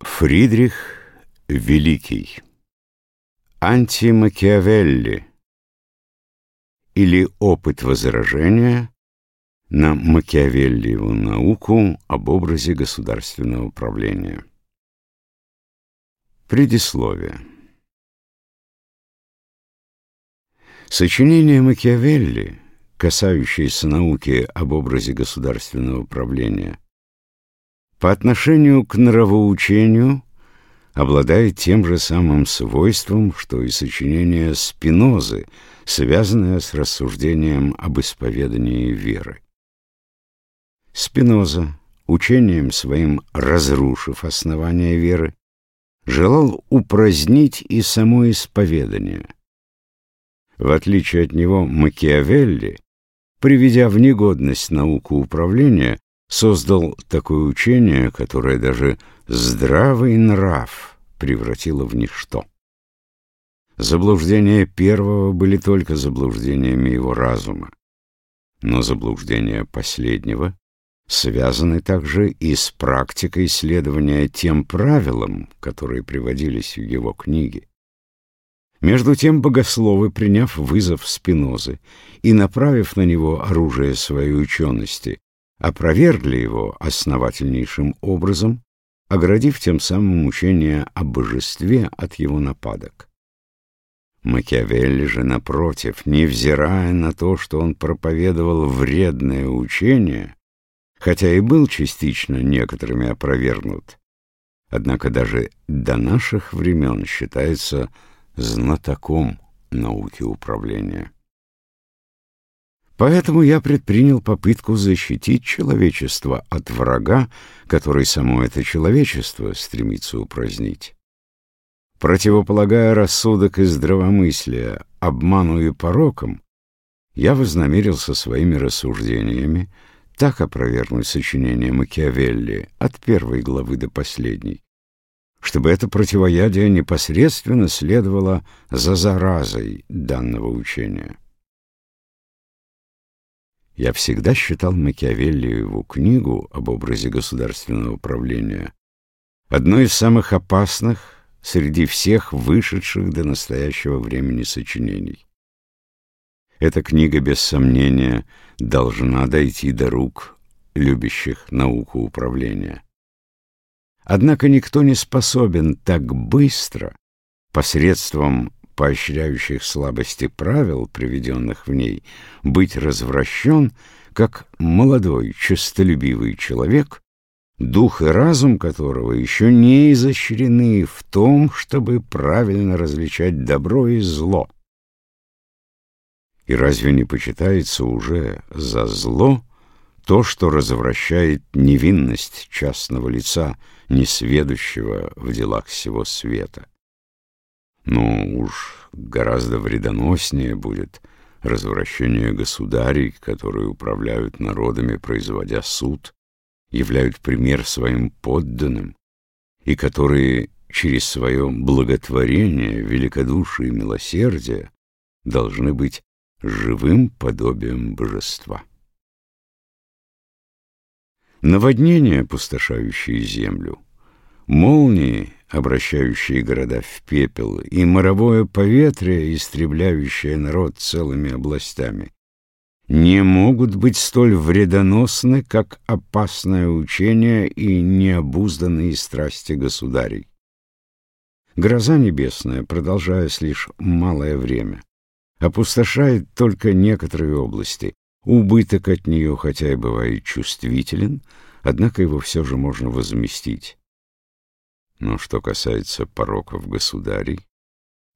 Фридрих Великий. Антимакиавелли. Или опыт возражения на Макиавеллиеву науку об образе государственного правления. Предисловие. Сочинение Макиавелли, касающееся науки об образе государственного правления, по отношению к нравоучению обладает тем же самым свойством, что и сочинение Спинозы, связанное с рассуждением об исповедании веры. Спиноза, учением своим разрушив основания веры, желал упразднить и само исповедание. В отличие от него Макиавелли, приведя в негодность науку управления, создал такое учение, которое даже здравый нрав превратило в ничто. Заблуждения первого были только заблуждениями его разума, но заблуждения последнего связаны также и с практикой следования тем правилам, которые приводились в его книге. Между тем богословы, приняв вызов Спинозы и направив на него оружие своей учености, опровергли его основательнейшим образом, оградив тем самым учение о божестве от его нападок. Макиавелли же, напротив, невзирая на то, что он проповедовал вредное учение, хотя и был частично некоторыми опровергнут, однако даже до наших времен считается знатоком науки управления. Поэтому я предпринял попытку защитить человечество от врага, который само это человечество стремится упразднить. Противополагая рассудок и здравомыслие обману и порокам, я вознамерился своими рассуждениями так опровергнуть сочинение Макиавелли от первой главы до последней, чтобы это противоядие непосредственно следовало за заразой данного учения. Я всегда считал Макиавеллиеву книгу об образе государственного управления одной из самых опасных среди всех вышедших до настоящего времени сочинений. Эта книга, без сомнения, должна дойти до рук любящих науку управления. Однако никто не способен так быстро, посредством поощряющих слабости правил, приведенных в ней, быть развращен, как молодой, честолюбивый человек, дух и разум которого еще не изощрены в том, чтобы правильно различать добро и зло. И разве не почитается уже за зло то, что развращает невинность частного лица, несведущего в делах всего света? Но уж гораздо вредоноснее будет развращение государей, которые управляют народами, производя суд, являют пример своим подданным, и которые через свое благотворение, великодушие и милосердие должны быть живым подобием божества. Наводнения, пустошающие землю, молнии, обращающие города в пепел, и моровое поветрие, истребляющее народ целыми областями, не могут быть столь вредоносны, как опасное учение и необузданные страсти государей. Гроза небесная, продолжаясь лишь малое время, опустошает только некоторые области. Убыток от нее, хотя и бывает чувствителен, однако его все же можно возместить. Но что касается пороков государей,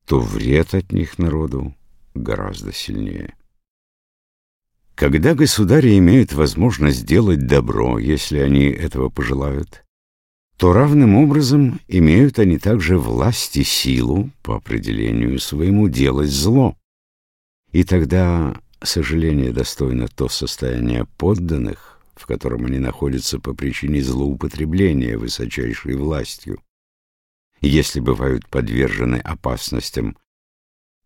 то вред от них народу гораздо сильнее. Когда государи имеют возможность сделать добро, если они этого пожелают, то равным образом имеют они также власть и силу по определению своему делать зло. И тогда сожаление достойно то состояние подданных, в котором они находятся по причине злоупотребления высочайшей властью если бывают подвержены опасностям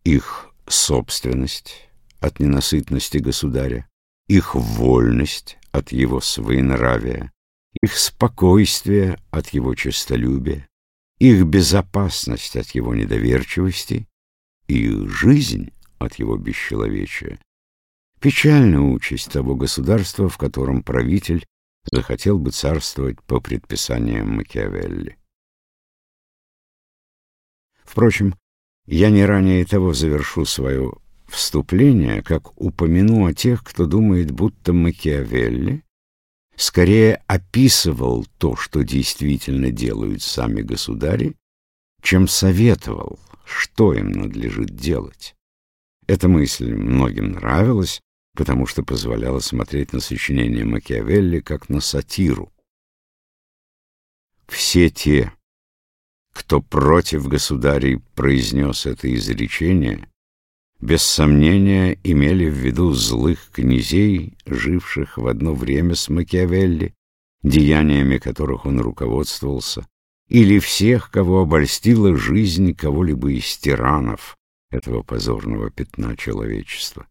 их собственность от ненасытности государя, их вольность от его своенравия, их спокойствие от его честолюбия, их безопасность от его недоверчивости и их жизнь от его бесчеловечия. Печальная участь того государства, в котором правитель захотел бы царствовать по предписаниям Макиавелли. Впрочем, я не ранее того завершу свое вступление, как упомяну о тех, кто думает, будто Макиавелли скорее описывал то, что действительно делают сами государи, чем советовал, что им надлежит делать. Эта мысль многим нравилась, потому что позволяла смотреть на сочинение Макиавелли как на сатиру. Все те, кто против государей произнес это изречение, без сомнения имели в виду злых князей, живших в одно время с Макиавелли, деяниями которых он руководствовался, или всех, кого обольстила жизнь кого-либо из тиранов этого позорного пятна человечества.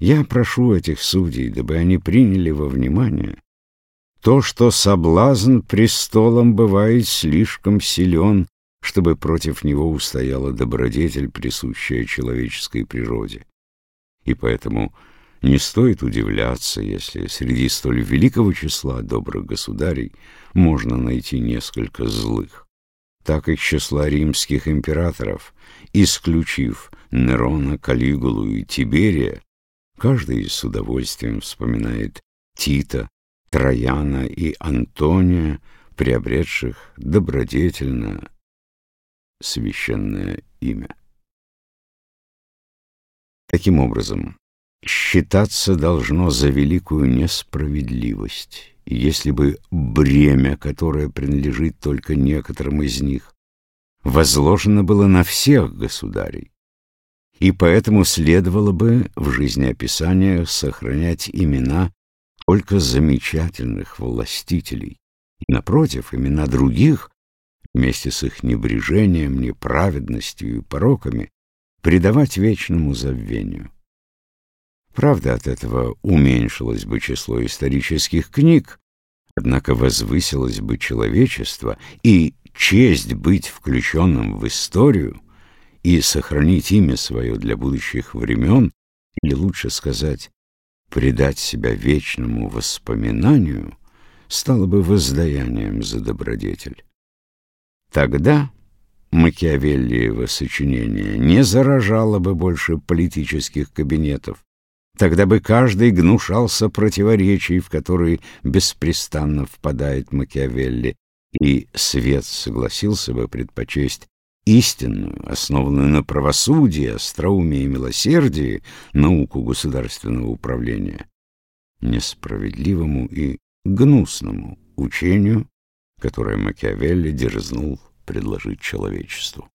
Я прошу этих судей, дабы они приняли во внимание то, что соблазн престолом бывает слишком силен, чтобы против него устояла добродетель, присущая человеческой природе. И поэтому не стоит удивляться, если среди столь великого числа добрых государей можно найти несколько злых. Так из числа римских императоров, исключив Нерона, Калигулу и Тиберия, каждый с удовольствием вспоминает Тита, Трояна и Антония, приобретших добродетельно священное имя. Таким образом, считаться должно за великую несправедливость, если бы бремя, которое принадлежит только некоторым из них, возложено было на всех государей, и поэтому следовало бы в жизнеописаниях сохранять имена только замечательных властителей, и, напротив, имена других вместе с их небрежением, неправедностью и пороками, предавать вечному забвению. Правда, от этого уменьшилось бы число исторических книг, однако возвысилось бы человечество, и честь быть включенным в историю и сохранить имя свое для будущих времен, или лучше сказать, предать себя вечному воспоминанию, стало бы воздаянием за добродетель. Тогда Макиавеллиево сочинение не заражало бы больше политических кабинетов. Тогда бы каждый гнушался противоречий, в которые беспрестанно впадает Макиавелли, и свет согласился бы предпочесть истинную, основанную на правосудии, остроумии и милосердии, науку государственного управления, несправедливому и гнусному учению, которое Макиавелли дерзнул предложить человечеству.